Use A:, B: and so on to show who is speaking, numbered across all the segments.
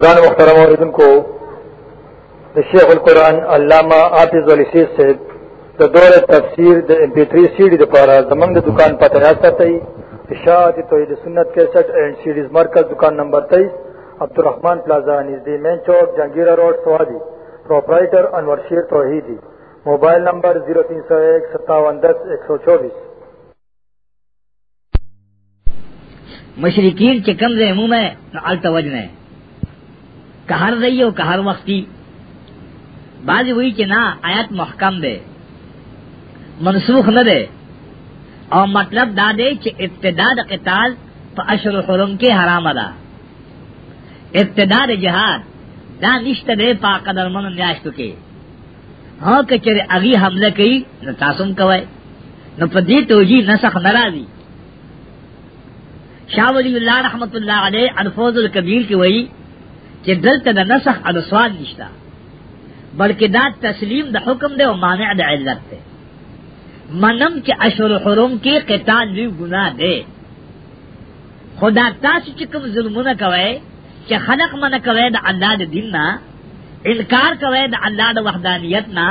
A: قرآن مخترم آردن کو شیخ القرآن علامہ آفز علی سیز سے د دور تفسیر د امپیتری سیڈی د پارا زمان د دکان پتہ یاستا تی اشاعت توحید سنت کیسٹ اینڈ سیڈیز مرکز دکان نمبر تیس عبدالرحمن پلازا نزدی مین چوک جنگیرہ روڈ سوادی پروپرائٹر انور شیر توحیدی موبائل نمبر زیرو تین سو ایک ستاون دس ایک سو چوبیس مشرقین کے کم زموم ہے التوجن ہے کہ ہر رئی ہو کہ ہر وقتی بعض ہوئی کہ نہ آیت محکم دے منسوخ نہ دے اور مطلب دا دے کہ ابتدا د قتال پا اشر حرم کے حرام دا ابتدا د جہاد دا نشت دے پا قدر من نیاشتو کے ہاں کہ چرے اگی حملہ کی نہ تاسم کوئے نہ پدی توجی نسخ نرازی شاہ ولی اللہ رحمت اللہ علیہ الفوز القبیر کی وئی چې دلته د نسخ او سوال نشته بلکې دا تسلیم د حکم دی او مانع د علت دی منم چې اشهر حرم کې قتال لوی ګناه دی خدا تاسو چې کوم ظلمونه کوي چې خلق من کوي د الله د دین نه انکار کوي د الله د وحدانیت نه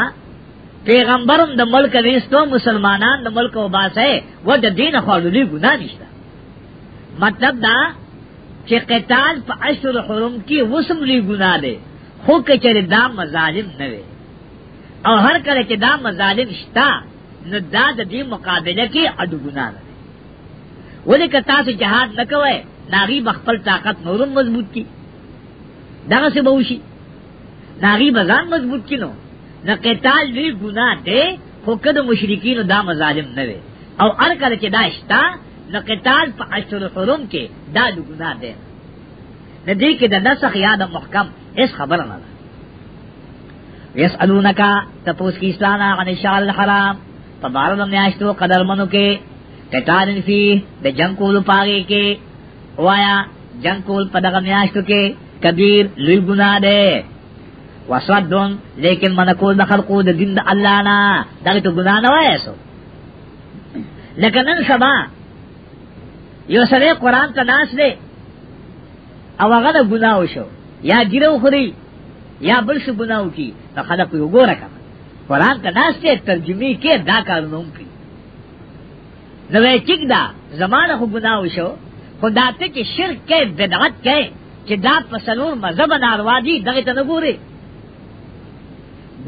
A: پیغمبرم د ملک وېستو مسلمانان د ملک وباسه و د دین خو لوی ګناه نشته مطلب دا چې قتال په اشهر حرم کې وسم لري ګناه ده خو کچره دا مظالم نه وي او هر کله چې دا مظالم شتا نو دا د دې مقابله کې اډو ګناه ده ولیک تاسو جهاد نکوي ناغي بخپل طاقت نورم مضبوط کی دغه څه بوشي ناغي بزان مضبوط کینو نه قتال لري ګناه ده خو کده مشرکین دا مظالم نه وي او هر کله چې دا شتا نو قتال په اشهر حرم کې دا د ګناه دی نه دی کې د نسخ یا د محکم هیڅ خبر نه ده یسالونک تپوس کی اسلام عن شهر الحرام په بارو د میاشتو قدر منو کې قتال فی د جنگ کول پاره کې وایا جنگ کول په دغه میاشتو کې کبیر لوی ګناه دی وصدون لیکن من کول د خلقو د دین د الله نه دا ته ګناه نه وایسو لکه نن سبا یو سره قرآن ته ناس دی او هغه د ګناه شو یا ګیرو خوري یا بل څه ګناه کی ته خلق یو ګوره کړه قرآن ته ناس ته ترجمه کې دا کار نوم کی نو چیک دا زمانه خو ګناه شو خدا ته کې شرک کې بدعت کې چې دا پسلور مذهب ناروا دي دغه ته نه ګوري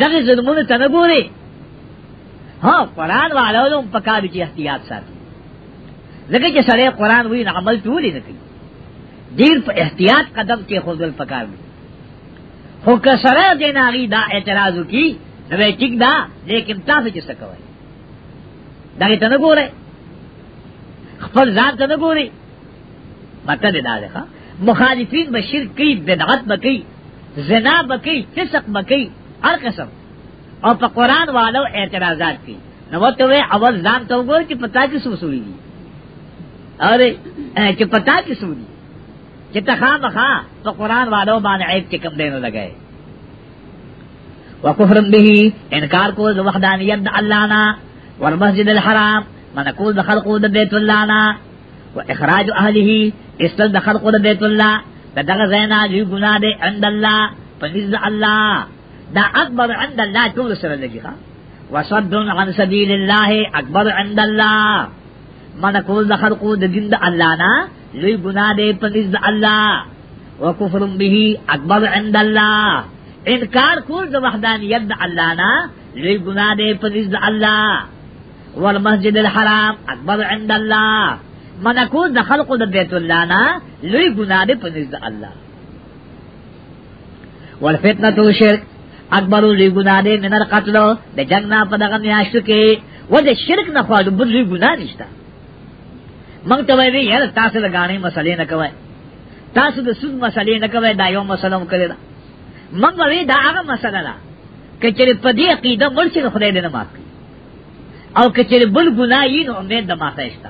A: دغه ظلمونه ته نه ګوري ها قرآن والو پکاره چې احتیاط ساتي لکه چې سړی قران وی نه عمل ټولې نه کوي ډیر په احتیاط قدم کې خوذل پکار دی خو که سره دې ناغي دا اعتراض وکي نو ټیک دا لیکن تاسو چې څه کوي دا ته نه ګوره خپل ځان ته نه ګوري مته دې دا ده مخالفین به شرک کوي بدعت به کوي زنا به کوي فسق به کوي هر قسم او په قران والو اعتراضات کوي نو ته اول ځان ته وګورې چې پتا کې څه اصول دي اور کہ پتا کی سودی کہ تخا بخا تو قرآن والوں بان عیب کے کم دینے لگے وکفر بھی انکار کو وحدانیت اللہ نا ور مسجد الحرام منقول دخل کو بیت اللہ نا و اخراج اہلی اسل دخل کو بیت اللہ دغه زینا دی گناہ دے عند اللہ پنیز اللہ دا اکبر عند اللہ ټول سره لګی ښا وصد عن سبیل الله اکبر عند الله من کول د خلقو د دین د الله نه لوی ګناه دی په نزد الله وکفر به اکبر عند الله انکار کول د وحدانیت د الله نه لوی ګناه دی په نزد الله والمسجد الحرام اکبر عند الله من کول د خلقو د بیت الله نه لوی ګناه دی په نزد الله والفتنه شرک اکبر لوی ګناه دی من القتل د جنگ نه په دغه میاشت کې و د شرک نه خو د بل لوی ګناه نشته منگ تو وی یار تاسو لگانے مسئلے نہ کوئے تاسو د سود مسئلے نہ کوئے دا یو مسئلہ کرے دا منگ وی دا هغه مسئلہ دا کچری پدی عقیدہ مل چې خدای دې نه معاف کړي او کچری بل ګناہی نو امید د معاف ایستا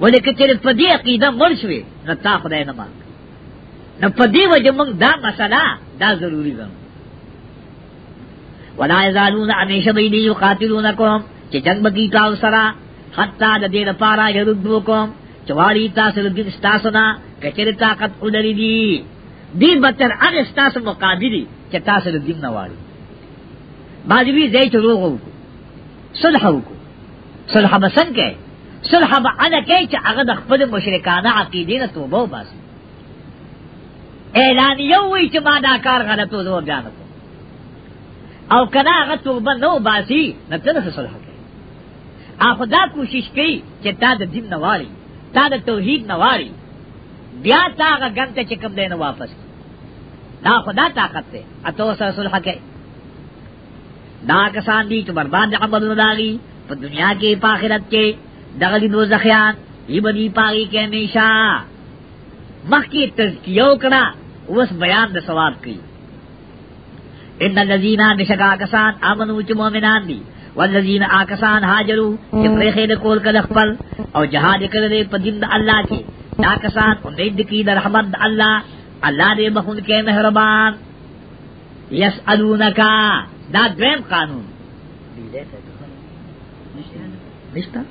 A: ولې کچری پدی عقیدہ مل شوی نو تا خدای نه معاف نو پدی وجه منگ دا مسئلہ دا ضروری ګڼو ولا یزالون امیشہ بیدی یقاتلونکم چې جنگ بکی تاسو سره حتا د دې لپاره یردو کوم چواری تاسو د دې تاسو نه کچره طاقت ولري دي دې بتر هغه تاسو مقابلي چې تاسو د دین نه واړي باجوی زې چلو کو صلح کو صلح بسن کې صلح به انا کې چې هغه د خپل مشرکانه عقیدې نه توبه وباسي اعلان یو وی چې ما دا کار غلطو زو بیان کو او کنا هغه توبه نو باسي نه تنه صلح آخدا کوشش کئی چی تا دا دین نواری تا دا توحید نواری بیا تا آغا گن تا چکم دینو واپس کی دا خدا طاقت تے اتو سر صلح کے دا کسان دی چو برباد عمل نداغی پا دنیا کے پاخرت کے دغلی دوزخیان یہ بدی پاگی کے ہمیشہ مخ کی تذکیو کرا اس بیان دا ثواب کی ان الذین بشکا کسان آمنو چو مومنان دی والذین آکسان هاجروا چې پرې خېد کول کله خپل او جهاد کړل په دین د الله کې دا کسان امید کی د رحمت د الله الله دې بخون کې مهربان یسالونکا دا دویم قانون نشتا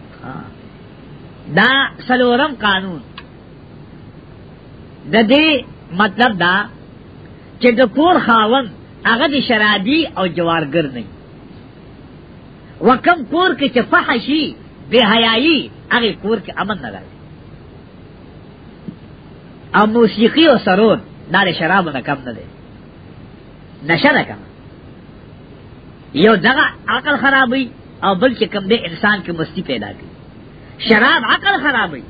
A: دا سلورم قانون د دې مطلب دا چې د کور خاون هغه د شرادي او جوارګر نه وکم کور کې چې فحشي بے حیائی هغه کور کې امن نه راځي او موسیقي او سرود دا شراب نه کم نه دي نشه نه کم یو دغه عقل خرابوي او بل چې کم دی انسان کې مستی پیدا کوي شراب عقل خرابوي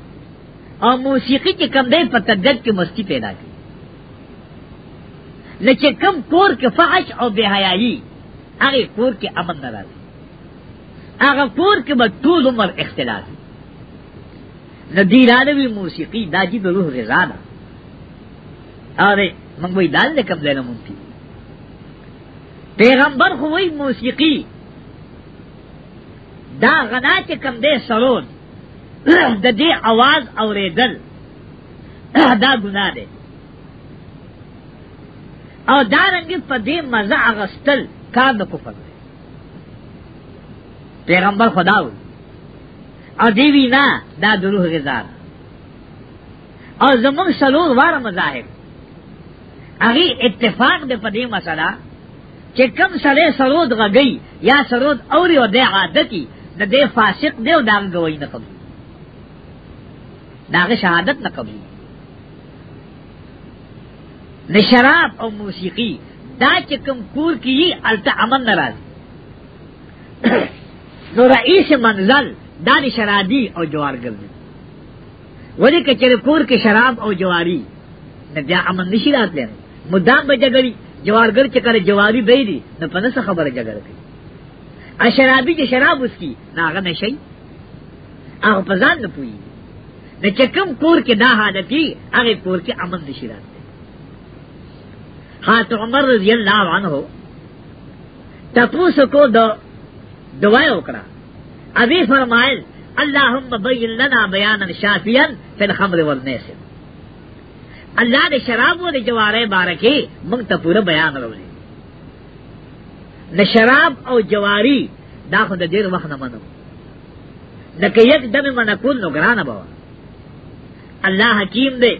A: او موسیقي کې کم دی په تدد کې مستی پیدا کوي لکه کم کور کې فحش او بے حیائی هغه کور کې امن نه راځي هغه کور کې به ټول عمر اختلاف ندی رانوی موسیقی دا جی به روح رضا ده اره موږ وی دال نه کم نه مونږ پیغمبر خو وی موسیقی دا غنا چې کم دې سرون د دې आवाज اوریدل دا ګناه ده او دا رنګ په دې مزه اغستل کار د کفر دی پیغمبر خدا ہو اور دیوی نا دا دروح غزار اور زمون سلور وار مذاہب اگی اتفاق دے پدی مسئلہ کہ کم سرے سرود غگئی یا سرود اوری و دے عادتی دا دے فاسق دے و دا گوئی نہ قبلی دا شہادت نہ قبلی نہ شراب اور موسیقی دا چکم کور کی التا امن ناراض نو رئیس منزل دانی شرادی او جوار گردی ولی کچر کور کے شراب او جواری نہ بیا امن نشی رات لے مدام بے جگڑی جوار گر چکر جواری بے دی نہ پنس خبر جگڑ گئی اشرابی کے شراب اس کی نہ آگا نشی آگ پزان نہ پوئی نہ چکم کور کے دا حالت کی آگے کور کے امن نشی رات لے ہاں تو عمر رضی اللہ عنہ تپوس کو دو دعا وکړه ابي فرمایل اللهم بين لنا بيانا شافيا في الخمر والميسر الله دې شراب او دې جواره بارکه موږ ته پوره بیان راوړي نه شراب او جواری دا خو د ډیر وخت نه منو لکه یک دم من کول نو ګران بوا الله حکیم دې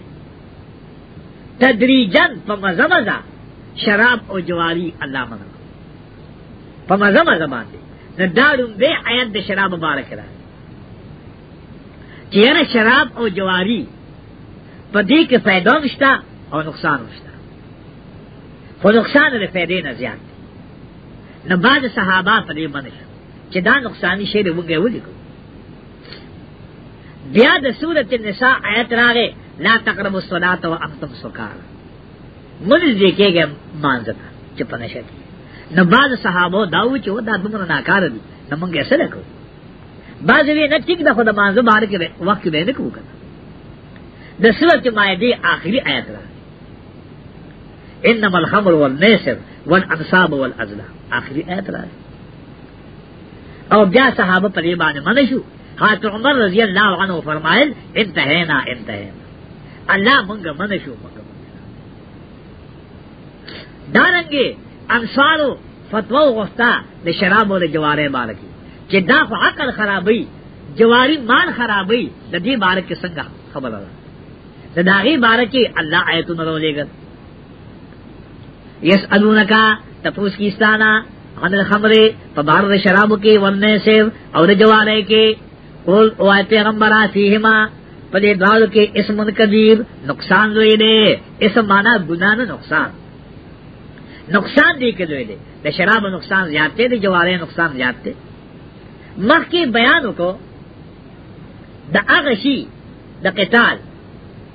A: تدریجن په مزه مزه شراب او جواری الله منو په مزه مزه باندې دارم بے آیت دا شراب مبارک را چیر شراب او جواری پا دی که فیدو مشتا او نقصان مشتا خو نقصان دا فیدے نا زیاد دی نباد صحابہ پا دی منشو چی دا نقصانی شیر ونگے ولی کو بیا دا سورت النساء آیت راگے لا تقرب الصلاة و انتم سکار منز دیکھے گئے مانزتا چپنشتی نو بعض صحابه داو چې ودا دومره ناکار دي نو مونږ یې سره کوو بعض وی نه ټیک ده خو د مانزه بار کې وخت به نه کوو کنه د سورۃ مائده آخری آیت را انما الخمر والمیسر والانصاب والازلام آخری آیت را او بیا صحابه په دې باندې منشو حضرت عمر رضی الله عنه فرمایل انتهینا انتهینا الله مونږ منشو مونږ دارنګي انصارو فتوا غفتا د شراب او د جواره بارکی چې دا خو عقل خرابي جواری مال خرابي د دې بارکی څنګه خبره ده د داغي بارکی الله آیتونه ولېګل یس الونکا تپوس کیستانا عن خبره په بار د شرابو کې ونه سیو او د جواره کې قول او پیغمبره فيهما په دې دالو کې اسم کبیر نقصان لوی دی اسم معنا ګنا نه نقصان نقصان دی کې لوی دی د شراب نقصان زیات دی د جوارې نقصان زیات دی مخکې بیان وکړو د هغه شی د قتال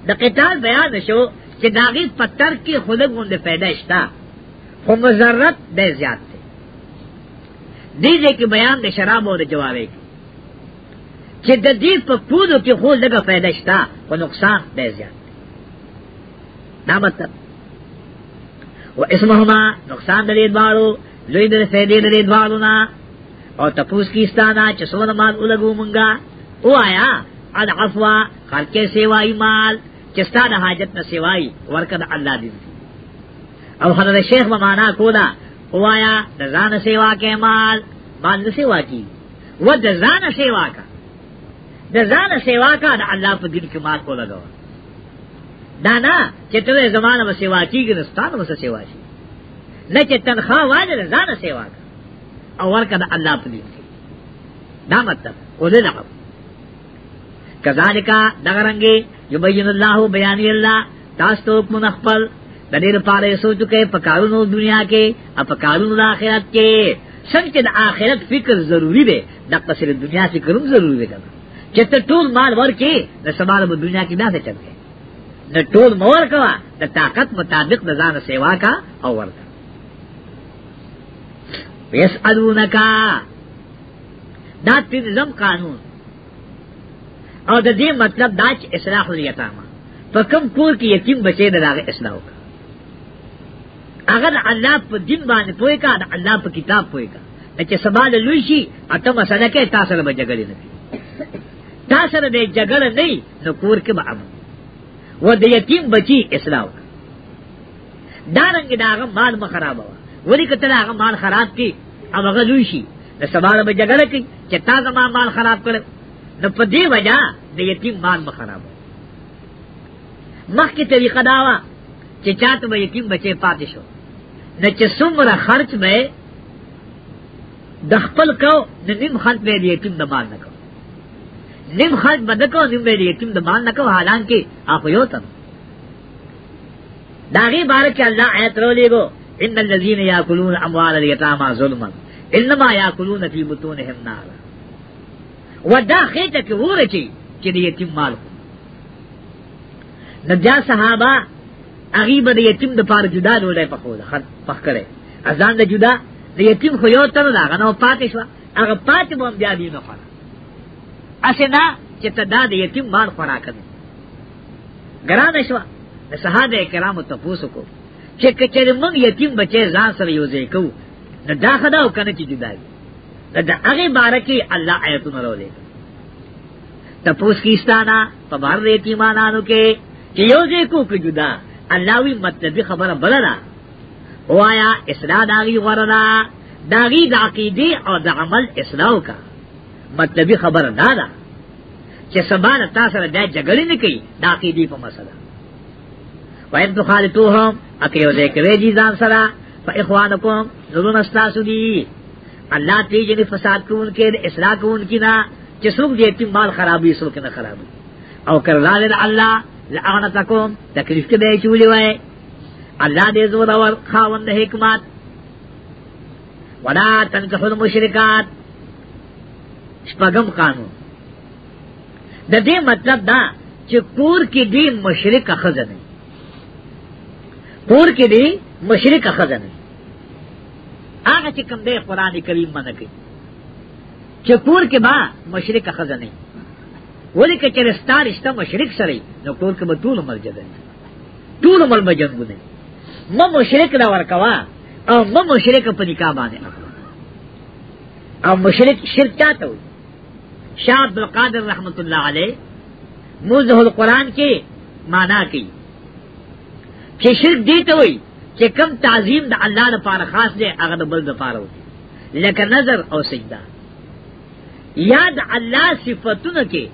A: د قتال بیان شو چې داغي پتر کې خود غوند پیدا شتا خو مزرت ډېر زیات دی دې کې بیان د شراب او د جوارې کې چې د دې په پودو کې خود لګه پیدا شتا خو نقصان ډېر زیات دی دا مطلب و اسمهما نقصان دې دواړو لوی دې سیدې دې دواړو نا او تپوس کی ستانا چې سونه مال ولګو مونږه او آیا اد عفوا خلکه سیوای مال چې ستانه حاجت نه سیوای ورکد الله دې او حضرت شیخ معنا کولا او آیا د ځان سیوا کې مال مال سیوا کی و د ځان سیوا کا د ځان سیوا کا د الله په دین کې مال کو لګو دانا چتوے زمانہ میں سیوا کی گی نستان میں سیوا کی نہ کہ تنخواہ والے زیادہ سیوا کا اور کا اللہ پلی نہ مطلب خود نہ کذالکا دغرنگی یبین اللہ بیانی اللہ تاستو حکم نخپل دلیل پارے سو چکے پکارونو دنیا کے اپکارونو دا آخرت کے سنگ دا آخرت فکر ضروری دے دا قصر دنیا سے کرم ضروری دے کرنا چتر ٹول مال ور کے نہ سوال دنیا کی نہ سے چل گئے نہ ٹول مور کوا دا طاقت مطابق دا زان سیوا کا اور ورکا ویس الونکا دا تنظم قانون اور دا دی مطلب دا چ اصلاح الیتاما پا کم کور کی یتیم بچے دا داغ اصلاح ہوگا اگر اللہ پا دن بانے پوئے کا دا اللہ پا کتاب پوئے کا اچھے سبال لوشی اتا مسئلہ کے تاثر با جگلی نکی تاثر بے جگل نہیں نکور کے با عمل و د یتیم بچی اسلام دارنګ داغه مال مخراب و ولي کته داغه مال خراب کی او هغه لوي شي د سباله به جګړه کوي چې تا زما مال خراب کړ نو په دې وجہ د یتیم مال مخراب مخکې طریقه دا و چې چاته به یتیم بچی پاتې شو نه چې څومره خرج به د خپل کو د نیم خلک به یتیم د مال نه نیم خرج بدکو نیم بے یتیم دمان نکو حالان کی آخو یو تم داغی بارک اللہ آیت رو لے گو ان الذین یاکلون اموال الیتاما ظلما انما یاکلون فی بطونهم نارا و دا خیتا کی وہ رچی چی دی یتیم مال کو نجا صحابہ اغیب دی یتیم دا پار جدا دولے پخودا خط پخ کرے ازان دا جدا دی یتیم خو یو تم دا غنو پاتے شوا اگر پاتے بہم جا دی نفرہ اسنا چې تدا د یتیم مال خورا کړي ګران شو د صحابه کرامو تاسو کو چې کچره موږ یتیم بچي ځان سره یوځای کوو دا داخدا او کنه چې جدا دي دا هغه بارکی الله آیتونه راولې تپوس کیستانا پبار ریتی مانانو کې چې یوځای کو کې جدا الله وی مطلب خبره بللا وایا اسلام داغي غورنا داغي د عقیده او د عمل اسلام کا مطلبی خبر دا دا چې سبا تا سره دا جګړه نه کوي دا عقیدی په مسله وایي تو خالتوهم اکه یو ځای کوي دي ځان سره فاخوانکم ظلم استاسو دي الله تیجنی فساد کون کې اصلاح کون کې نه چې څوک دې تیم مال خرابي څوک نه خرابي او کرلال الله لعنتکم تکلیف کې به چولې وای الله دې زور او خاوند حکمت ولا تنکحوا المشرکات شپغم قانون د دې مطلب دا چې کور کې دې مشرک خزنه کور کې دې مشرک خزنه هغه چې کوم دې قران کریم باندې کوي چې کور کې با مشرک خزنه ولې کې چې ستارشته مشرک سره نو کور کې به ټول مرجه ده ټول مل مجنګ ده مې مشرک دا ورکوا او مې مشرک په نکاح باندې او مشرک شرک چاته وي شاہ عبد القادر رحمت اللہ علیہ موزہ القرآن کے مانا کی کہ شرک دی تو ہوئی کہ کم تعظیم دا اللہ دا پار خاص دے اگر بل دا پار ہوتی لیکن نظر او سجدہ یاد اللہ صفتن کے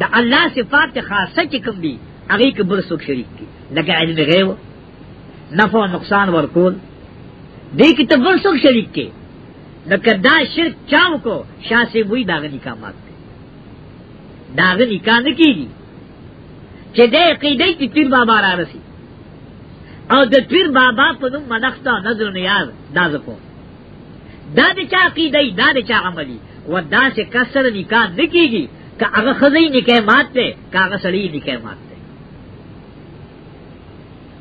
A: دا اللہ صفات خاصہ کی کم دی اگر ایک برسوک شریک کی لیکن علم غیو نفع و نقصان ورکول دیکھ تو برسوک شریک کے لکه دا شرک چاو کو شاہ سے وہی داغ نکاح مات دے داغ نکاح نہ کی گی چه دے عقیدے کی پیر بابا را رسی او د پیر بابا په نوم منښت نظر نیاز دا زکو دا د چا عقیده دا د چا عملی و دا چې کسر نکاح نکیږي که هغه خزی نکاح مات ده که هغه سړی نکاح مات ده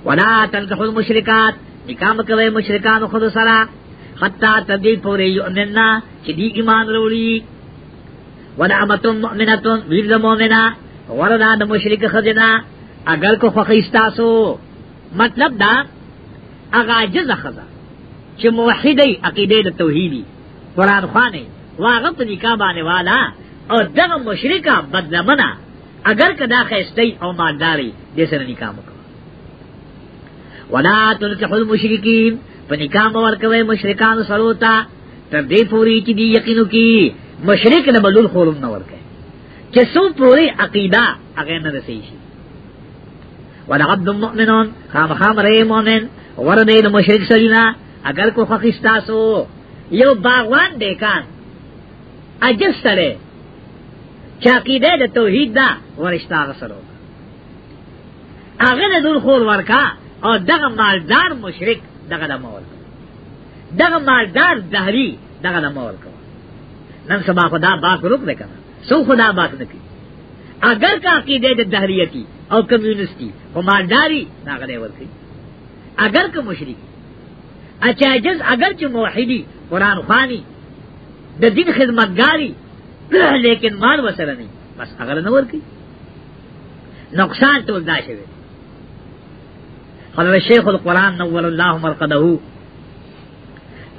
A: ولا تنکحوا المشرکات نکاح مکوي مشرکان خود سره حتا تدی پوری یؤمننا چې دی ایمان وروړي ونعمت مؤمنۃ ویل مؤمنہ وردا د مشرک خزنا اگر کو فخیستا سو مطلب دا اغا جز خزا چې موحدی عقیده د توحیدی قران خوانه واغه په نکاح باندې والا او دغه مشرکا بدلمنا اگر کدا خیستی او مالداری دې سره نکاح وکړه ولا تلکحو المشرکین په نکاح باور کوي مشرکان سروتا تر دې پوری چې دی یقینو کی مشرک نه بلول خورم نه ورکه چې څو پوری عقیده هغه نه رسي شي ولا عبد المؤمنون خام خام رې مؤمن ورنه د مشرک سره اگر کو خخستا سو یو باغوان دیکان اجس سره چا عقیده د توحید دا ورشتا غسرو هغه نه دل خور ورکا او دغه مالدار مشرک دغه د مور دغه مالدار دهری دغه د مور کو نن سبا خدا باک روک نه کړه سو خدا باک نه کی اگر کا عقیده د دهریتی او کمیونستی او مالداری دغه نه ورکی اگر که مشرک اچا جز اگر چې موحدی قران خوانی د دین خدمتګاری لیکن مال وسره نه بس اگر نه ورکی نقصان ټول دا شوی حضرت شیخ القرآن نول اللہ مرقدہو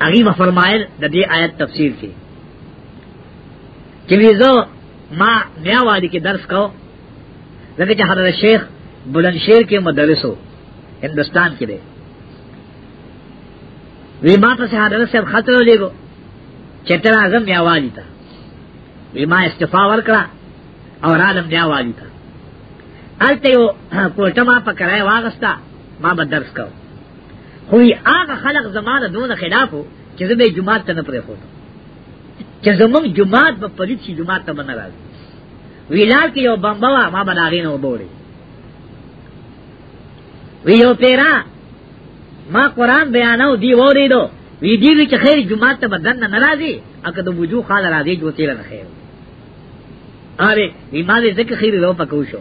A: اغیب فرمائل دا دی آیت تفسیر کی چلیزو ما نیاوادی کی درس کو لکه چې حضرت شیخ بلند شیر کې مدرسو هندستان کې دی وی ما ته حضرت صاحب خط ولېګو چټر اعظم نیاوالی تا وی ما استفا ورکړه او عالم نیاوالی تا الته یو کوټه ما پکړای واغستا ما به درس کو خو هغه خلق زمانه دون خلافو چې زه به جمعه ته نه پرې خو چې زمونږ جمعه په پلیت شي جمعه ته نه راځي ویلار کې یو بمبا ما به داغې نه وبوري وی یو پیرا ما قران بیانو دی وری دو وی دی چې خیر جمعه ته بدن نه راځي اګه د وجو خال راځي جو تیر نه خیر اره وی ما دې ذکر خیر لو پکوشو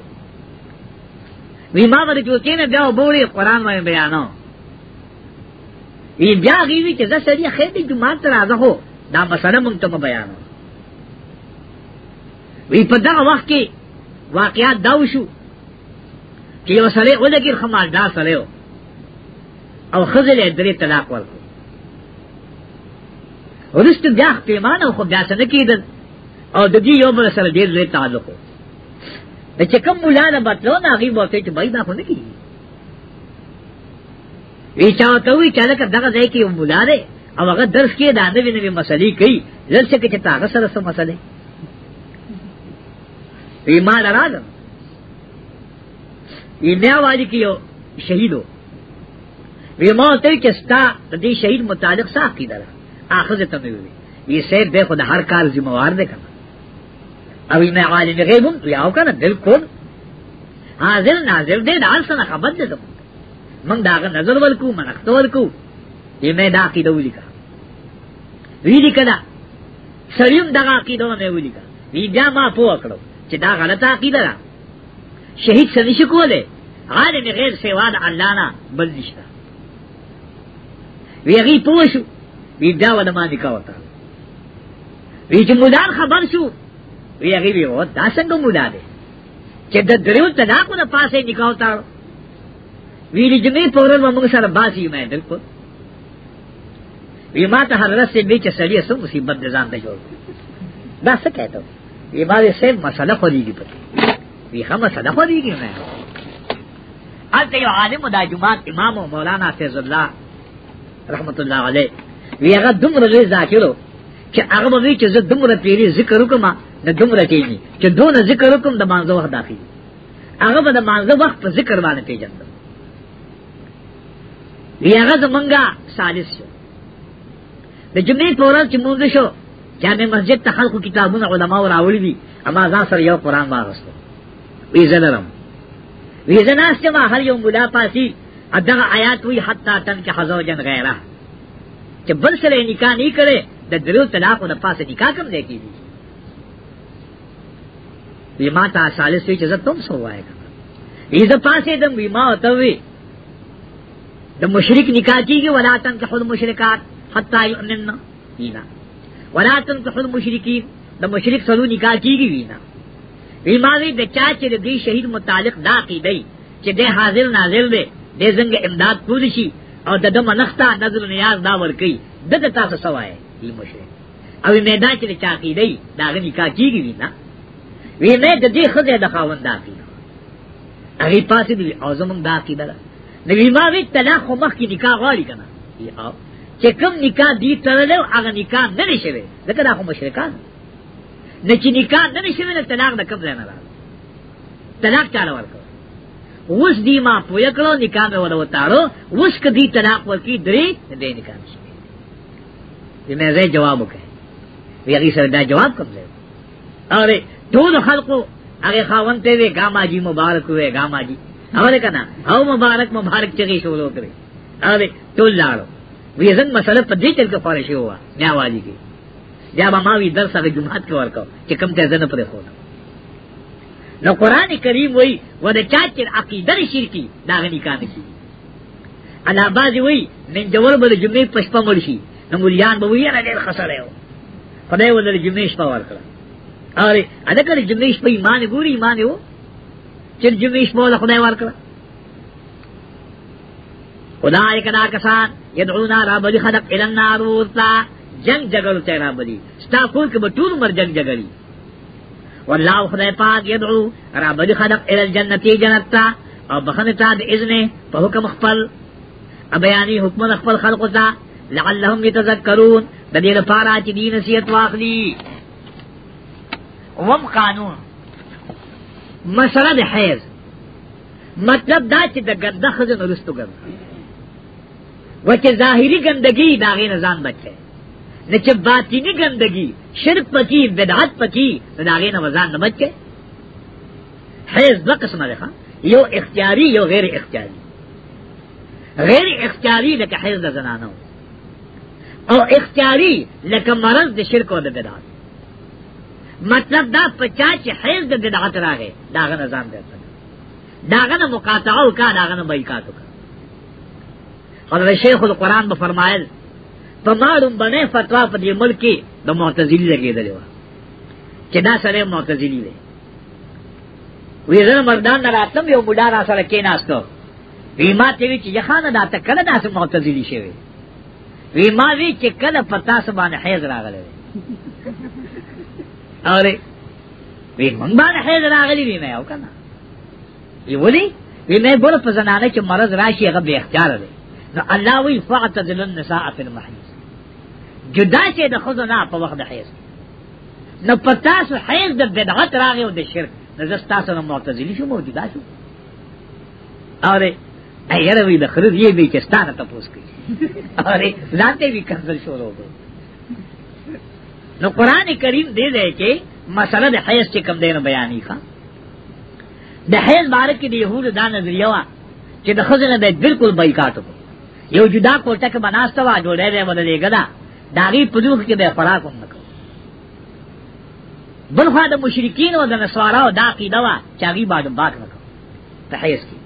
A: وی ما بده چوکې نه بیا وبوري قران باندې بیانو وی بیا غیوی چې دا سړی خېټه جمعه تر راځه هو دا مسله مونږ ته بیانو وی په دا وخت کې واقعیات دا وشو چې یو سړی ولګي خمال دا سړی او خزل درې طلاق ورکړ ورست بیا پیمانه خو بیا څه نه کیدل او د دې یو بل سره ډېر لوی تعلق وو چې کوم مولا نه بدلو نه غي وته چې بای دا خو نه کیږي وی چا ته وی چا لکه دغه ځای کې یو مولا دی او هغه درس کې دا نوې نوې مسلې کوي ځکه چې چې تاسو سره سم مسلې وی ما راځم وی نه والی کې یو شهیدو وی ما ته کې ستا د دې شهید متعلق صاحب کی دره اخر ته مې وی وی سید به خدای هر کار ذمہ وار دی کنه او میں عالم غیب ہوں تو یاو کا نا بالکل حاضر ناظر دے دا سنا خبر دے دوں من دا نظر ورکو من اختور کو یہ میں دا کی دولی کا وی لکدا سریم دا کی دو میں ولی کا وی جا ما پو اکڑو چ دا غلط عقیدہ دا شہید سنش کو لے عالم غیر سے واد اللہ نا بل نشتا وی غی پوشو وی دا ودا ما نکاوتا وی چې مولان خبر شو وی هغه وی و دا څنګه مولا دی چې د دریو طلاقونو پاسه نکاو تا ویل جمعې پورل موږ سره باسي مې دلته وی ما ته هر رس به چې سړی سم مصیبت د ځان ته جوړ دا څه کېته وی ما دې سم مسله خو دیږي پته وی هم مسله خو دیږي مې البته یو عالم د جمعات امام مولانا فیض الله رحمت الله علیه وی هغه دومره ذکر چې هغه به چې زه دومره پیری ذکر وکم د دومره کېږي چې دونه ذکر وکم د مانځه وخت داخلي هغه به د مانځه وخت په ذکر باندې پیژندل وی هغه زمونږه سالس شو د جمعې په ورځ چې مونږ شو جامع مسجد ته خلکو کتابونه علما راوړي دي اما ځان سره یو قران واغسته وی زلرم وی زناسته ما هر یو مولا پاسي ادغه آیات وی حتا تن کې حزو جن غیره چې بل سره نکاح نه کړي د درو طلاق نه پاسه نکاح کوم دی کیږي وی ما تا سالس وی چې تم سو وای ای ز پاسې دم وی ما ته وی د مشرک نکاح کیږي ولا تنکحوا المشرکات حتا یؤمنن وینا ولا تنکحوا المشرکین د مشرک سره نکاح کیږي وینا وی ما وی د چا چې د دې شهید متعلق دا کی دی چې د حاضر ناظر دی د زنګ امداد پوری شي او د دم نختا نظر نیاز دا ور کوي د تاسو سوای دی مشرک او میدا چې چا کی دی دا نکاح کیږي وینا وی میں د دې خزه د خاوند دافي هغه پاتې دی او زمونږ دافي ده نو ما وی طلاق خو مخ کې نکاح غواړي کنه یا چې کوم نکاح دی تړلو هغه نکاح نه نشوي ځکه دا خو مشرکان نه چې نکاح نه نشوي نه طلاق د کوم ځای نه طلاق چاله ورکړه اوس دی ما پوی کړو نکاح مې ور وتاړو اوس کدی طلاق ورکی درې دې نکاح شي دې مې جواب وکړ وی هغه سره دا جواب کوم ځای اره ټول خلقو هغه خاون ته وی ګاما جی مبارک وی ګاما جی هغه کنا او مبارک مبارک چغي شروع کړی هغه ټول لاړو وی زن مسله په دې چل کې فارش هوا نه واجی کی یا ما ما وی درس هغه جمعه کې ورکاو چې کم ته زنه پرې خو نو قران کریم وی ود چا چې عقیده شرکی دا غنی کار نشي انا باز وی نن جوړ بل جمعې پښپا مرشي نو مليان به وی نه ډېر خسرې و خدای ولر جمعې شپه ورکړه اور ادکر جمعیش پہ ایمان گوری ایمان ہو چل جمعیش مولا خدای ورکڑا خدا کدا کسان یدعونا رابلی خلق الان ناروتا جنگ جگل تے رابلی ستا کول کے بطول مر جنگ جگلی واللہ خدای پاک یدعو رابلی خلق الان جنتی جنتا او بخنتا دے اذنے پا حکم اخپل ابیانی حکم اخپل خلقتا لعلهم یتذکرون دلیل پارا چی دین سیت واخلی وم قانون مسله د حیض مطلب دا چې د ګنده خزن ورستو ګنده وکه ظاهری ګندګي دا غي نزان بچي نه چې باطینی ګندګي شرک پکی بدعت پکی دا غي نه وزن نه بچي حیض د قسمه ده یو اختیاری یو غیر اختیاری غیر اختیاری لکه حیض د زنانو او اختیاری لکه مرض د شرک او د بدعت مطلب دا پچا چې حیز د بدعت راغې داغه نظام دی داغه نه مقاطعه او کا داغه نه بایکاټ وکړه حضرت شیخ القرآن به فرمایل په ماړم باندې فتوا په دې ملک کې د معتزلی لګېدلې و چې دا سره معتزلی دی وی زه مردان نه راتم یو بډا را سره کې ناستو وی ما ته وی چې یخانه دا ته کله داسې معتزلی شوی وی ما وی چې کله پتا سبانه حیز راغله اغلی وی منگ بان حیض راغلی وی میں او کنا وی ولی وی میں بولا پا زنانے چا مرض راشی اگر بے اختیار دے نو اللہ وی فاعتدل النساء فی المحیض جدا سے دا خزنا پا وقت حیض نو پا تاسو حیض دا بدعت راغی و دا شرک نو زستاسو نو معتزلی شو موجودا شو اغلی ایروی دا خرد یہ بھی چستانا تپوس کری اغلی لاتے بھی کنزل شو رو دے نو قران کریم دے دے کے مسئلہ د حیض چې کم دینو بیانې کا د حیض باره کې د يهود دا نظریه وا چې د خزنه د بالکل بایکاټ کو یو جدا کوټه کې بناسته وا جوړې دې بدلې غدا داغي پدوخ کې به خوراک هم نکړ بل خوا د مشرکین او د نصاراو دا عقیده وا چې هغه باډ باټ نکړ په حیض کې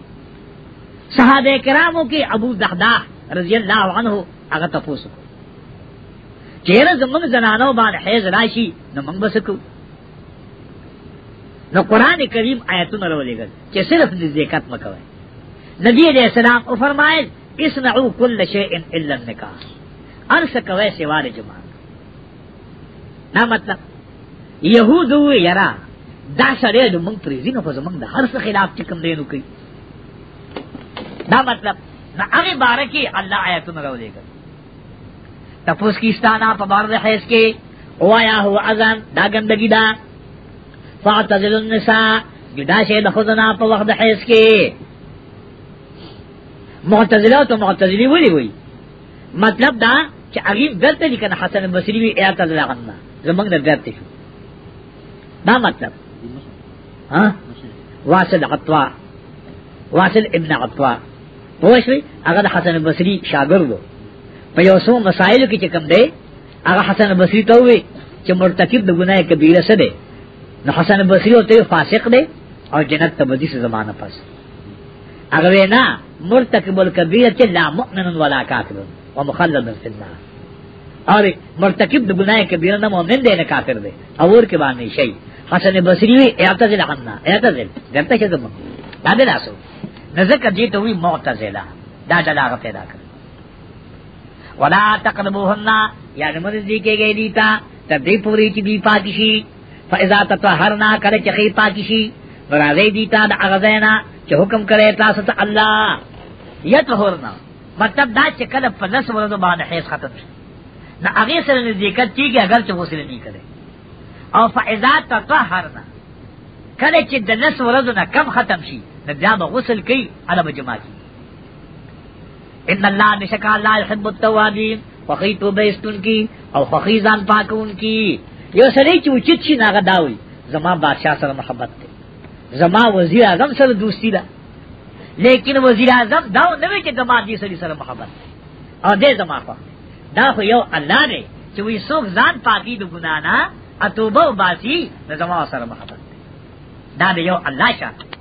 A: صحابه کرامو کې ابو دحداح رضی الله عنه هغه تاسو کو چیر زمنگ زنانو بان حیز راشی نو منگ بسکو نو قرآن کریم آیتون رو لے گل چی صرف نزدیکت مکوئے نبی علیہ السلام او فرمائے اسمعو کل شیئن الا نکاح ارس کوئے سوار جمع نا مطلب یہودو یرا دا سرے نو منگ پریزی نو فزمنگ دا ہر خلاف چکم دینو کی دا مطلب نا اغی بارکی اللہ آیتون رو لے گل تپوس کیستانا پبارد حیث کے اوایا ہوا ازن دا گندگی دا فاعتزل النساء جدا شید خودنا پا وقت حیث کے معتزلہ تو معتزلی ولی وی مطلب دا چې اغیم دلته لیکنه حسن بصری وی اعتزل عننا زمنګ در درته شو دا مطلب ها واصل عطوا واصل ابن عطوا پوښوي هغه حسن بصری شاګرد په یو څو مسائل کې چې کوم دی هغه حسن بصری ته وی چې مرتکب د ګناه کبیره څه دی نو حسن بصری او ته فاسق دی او جنت ته بدی څه زمانہ پس هغه وینا مرتکب الکبیره چې لا مؤمن ولا کافر او مخلد فی النار اور مرتکب د ګناه کبیره نه مؤمن دی نه کافر دی اور کې باندې شي حسن بصری وی اعتزل عنا اعتزل دلته څه زمو دا دلاسو نزدک دې ته وی معتزله دا دلاغه پیدا کړ ولا تقربوهن یا نمرزی کے گئی دیتا تر دی پوری چی دی پاکشی فاذا تطهرنا کرے چخی پاکشی راضی دیتا دا اغزینا چی حکم کرے تاسط اللہ یطهرنا مطلب دا چی کلب فلس وردو بان حیث ختم شد نا اغی سر نزدیکت کی گئی اگر چی غسل نہیں کرے او فاذا تطهرنا کرے چی دنس وردو نا کم ختم شی نا بیا غسل کی علا بجمع کی ان اللہ بشکا اللہ حب التوابین فخی توبہ استن کی او فخی زان پاکون کی یو سری چې اوچت شي ناغه داوي زما بادشاہ سره محبت ته زما وزیر اعظم سره دوستی ده لیکن وزیر اعظم دا نه وی چې زما دې سړي سره محبت او دې زما په دا خو یو الله دی چې وی څوک ځان پاکي د ګنا نه اتوبه باسي زما سره محبت دا دی یو الله شاه